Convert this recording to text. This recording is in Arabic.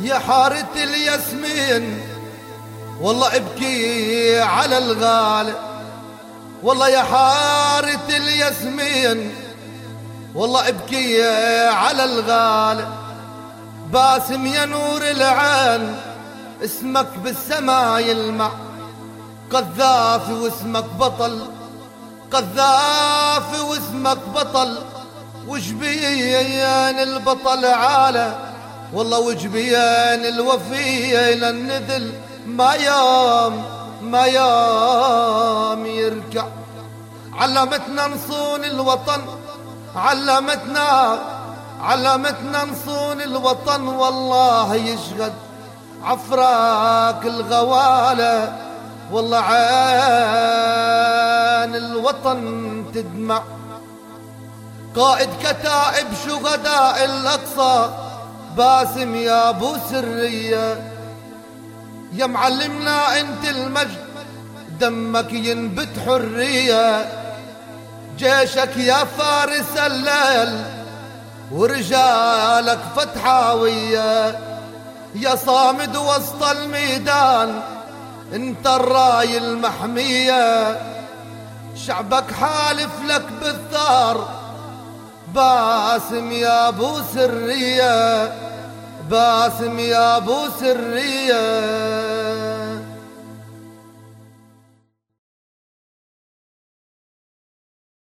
يا حارة الياسمين والله ابكي على الغالي. والله يا حارة الياسمين والله ابكي على الغالي. باسم يا نور العين اسمك بالسما يلمع قذافي واسمك بطل قذافي واسمك بطل. وجبيان البطل عالة والله وجبيان الوفية للنذل ما يوم ما يوم يركع علمتنا نصون الوطن علمتنا علمتنا نصون الوطن والله يشغد عفراك الغوالة. والله عين الوطن تدمع. قائد كتائب شهداء الأقصى باسم يا أبو سرية. يا معلمنا انت المجد دمك ينبت حرية. جيشك يا فارس الليل ورجالك فتحاوية. يا صامد وسط الميدان انت الراي المحمية. شعبك حالف لك بالثار باسم يا ابو سرية باسم يا ابو سرية.